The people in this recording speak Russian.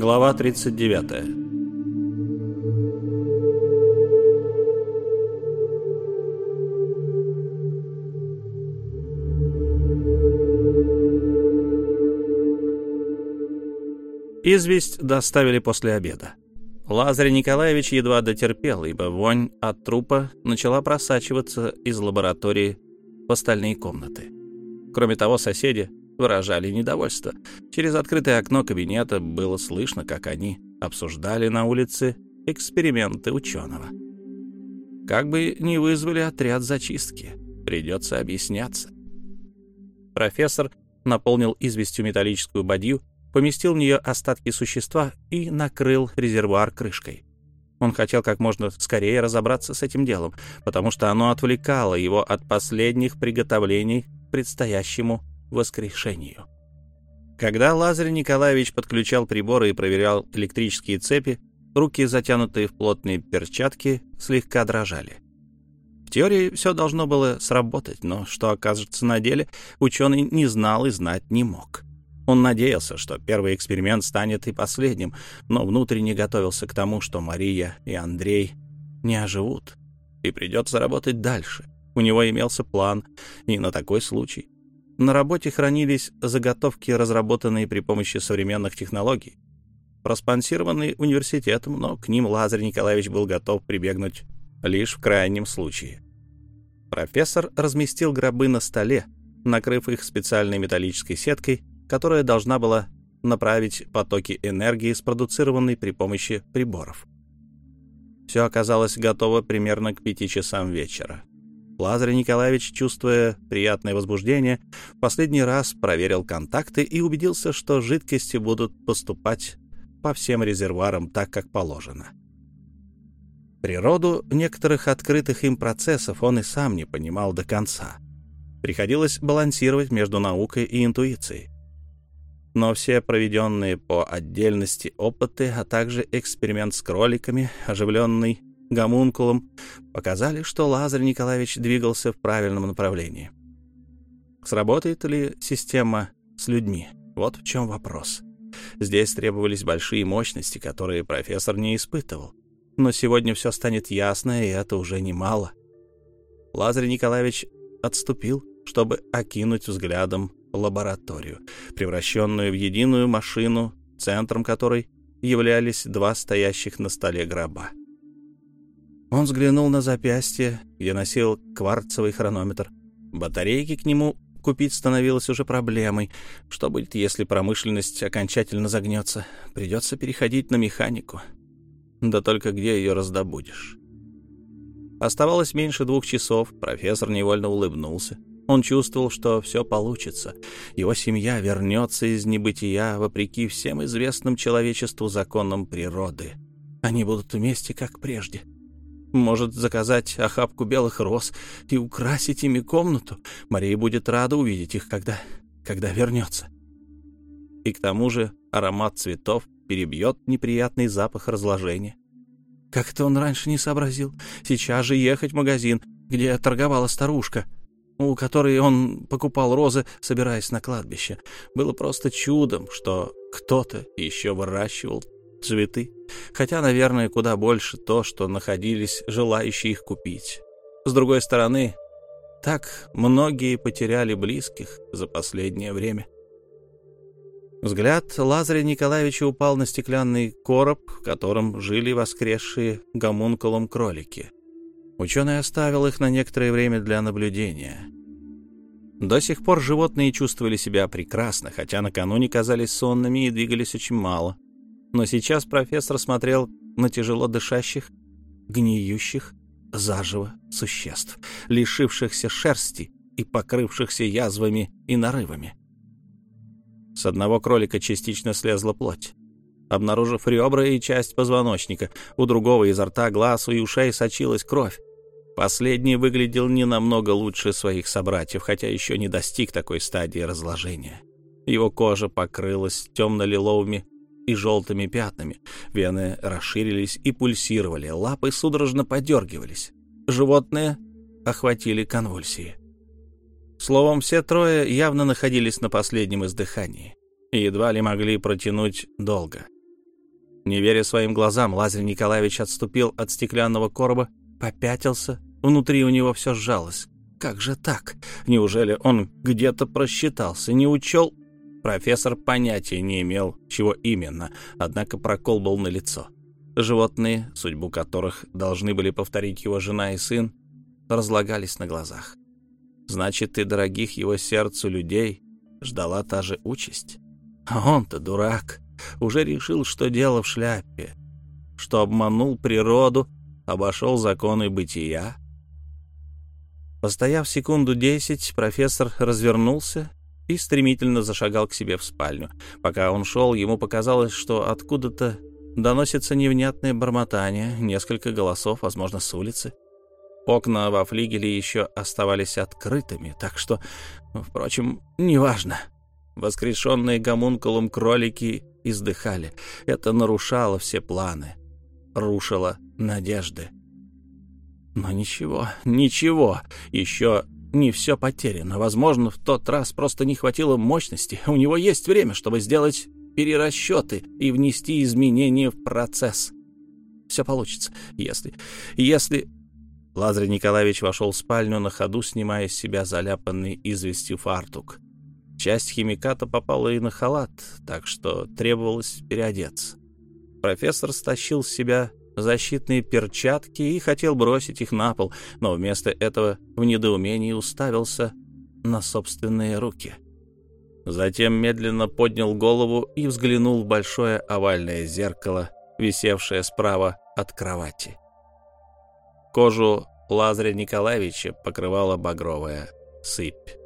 Глава 39. Известь доставили после обеда. Лазарь Николаевич едва дотерпел, ибо вонь от трупа начала просачиваться из лаборатории в остальные комнаты. Кроме того, соседи выражали недовольство. Через открытое окно кабинета было слышно, как они обсуждали на улице эксперименты ученого. Как бы не вызвали отряд зачистки, придется объясняться. Профессор наполнил известью металлическую бадью, поместил в нее остатки существа и накрыл резервуар крышкой. Он хотел как можно скорее разобраться с этим делом, потому что оно отвлекало его от последних приготовлений к предстоящему воскрешению. Когда Лазарь Николаевич подключал приборы и проверял электрические цепи, руки, затянутые в плотные перчатки, слегка дрожали. В теории все должно было сработать, но что окажется на деле, ученый не знал и знать не мог. Он надеялся, что первый эксперимент станет и последним, но внутренне готовился к тому, что Мария и Андрей не оживут, и придется работать дальше. У него имелся план и на такой случай. На работе хранились заготовки, разработанные при помощи современных технологий, проспонсированные университетом, но к ним Лазарь Николаевич был готов прибегнуть лишь в крайнем случае. Профессор разместил гробы на столе, накрыв их специальной металлической сеткой, которая должна была направить потоки энергии, спродуцированной при помощи приборов. Все оказалось готово примерно к пяти часам вечера. Лазарь Николаевич, чувствуя приятное возбуждение, в последний раз проверил контакты и убедился, что жидкости будут поступать по всем резервуарам так, как положено. Природу некоторых открытых им процессов он и сам не понимал до конца. Приходилось балансировать между наукой и интуицией. Но все проведенные по отдельности опыты, а также эксперимент с кроликами, оживленный гомункулом, показали, что Лазарь Николаевич двигался в правильном направлении. Сработает ли система с людьми? Вот в чем вопрос. Здесь требовались большие мощности, которые профессор не испытывал. Но сегодня все станет ясно, и это уже немало. Лазарь Николаевич отступил, чтобы окинуть взглядом лабораторию, превращенную в единую машину, центром которой являлись два стоящих на столе гроба. Он взглянул на запястье, где носил кварцевый хронометр. Батарейки к нему купить становилось уже проблемой. Что будет, если промышленность окончательно загнется? Придется переходить на механику. Да только где ее раздобудешь? Оставалось меньше двух часов. Профессор невольно улыбнулся. Он чувствовал, что все получится. Его семья вернется из небытия вопреки всем известным человечеству законам природы. Они будут вместе, как прежде. Может заказать охапку белых роз и украсить ими комнату. Мария будет рада увидеть их, когда, когда вернется. И к тому же аромат цветов перебьет неприятный запах разложения. Как это он раньше не сообразил? Сейчас же ехать в магазин, где торговала старушка, у которой он покупал розы, собираясь на кладбище. Было просто чудом, что кто-то еще выращивал цветы, хотя, наверное, куда больше то, что находились желающие их купить. С другой стороны, так многие потеряли близких за последнее время. Взгляд Лазаря Николаевича упал на стеклянный короб, в котором жили воскресшие гомункулом кролики. Ученый оставил их на некоторое время для наблюдения. До сих пор животные чувствовали себя прекрасно, хотя накануне казались сонными и двигались очень мало — но сейчас профессор смотрел на тяжело дышащих, гниющих заживо существ, лишившихся шерсти и покрывшихся язвами и нарывами. С одного кролика частично слезла плоть. Обнаружив ребра и часть позвоночника, у другого изо рта, глаз и ушей сочилась кровь. Последний выглядел не намного лучше своих собратьев, хотя еще не достиг такой стадии разложения. Его кожа покрылась темно-лиловыми и желтыми пятнами. Вены расширились и пульсировали, лапы судорожно подергивались. Животные охватили конвульсии. Словом, все трое явно находились на последнем издыхании и едва ли могли протянуть долго. Не веря своим глазам, Лазарь Николаевич отступил от стеклянного короба, попятился, внутри у него все сжалось. Как же так? Неужели он где-то просчитался, не учел? Профессор понятия не имел, чего именно, однако прокол был налицо. Животные, судьбу которых должны были повторить его жена и сын, разлагались на глазах. Значит, и дорогих его сердцу людей ждала та же участь. А он-то дурак уже решил, что дело в шляпе, что обманул природу, обошел законы бытия. Постояв секунду десять, профессор развернулся и стремительно зашагал к себе в спальню. Пока он шел, ему показалось, что откуда-то доносится невнятное бормотание, несколько голосов, возможно, с улицы. Окна во флигеле еще оставались открытыми, так что, впрочем, неважно. Воскрешенные гомункулом кролики издыхали. Это нарушало все планы, рушило надежды. Но ничего, ничего, еще не все потеряно. Возможно, в тот раз просто не хватило мощности. У него есть время, чтобы сделать перерасчеты и внести изменения в процесс. Все получится, если... если... Лазарь Николаевич вошел в спальню на ходу, снимая с себя заляпанный известью фартук. Часть химиката попала и на халат, так что требовалось переодеться. Профессор стащил с себя защитные перчатки и хотел бросить их на пол, но вместо этого в недоумении уставился на собственные руки. Затем медленно поднял голову и взглянул в большое овальное зеркало, висевшее справа от кровати. Кожу Лазаря Николаевича покрывала багровая сыпь.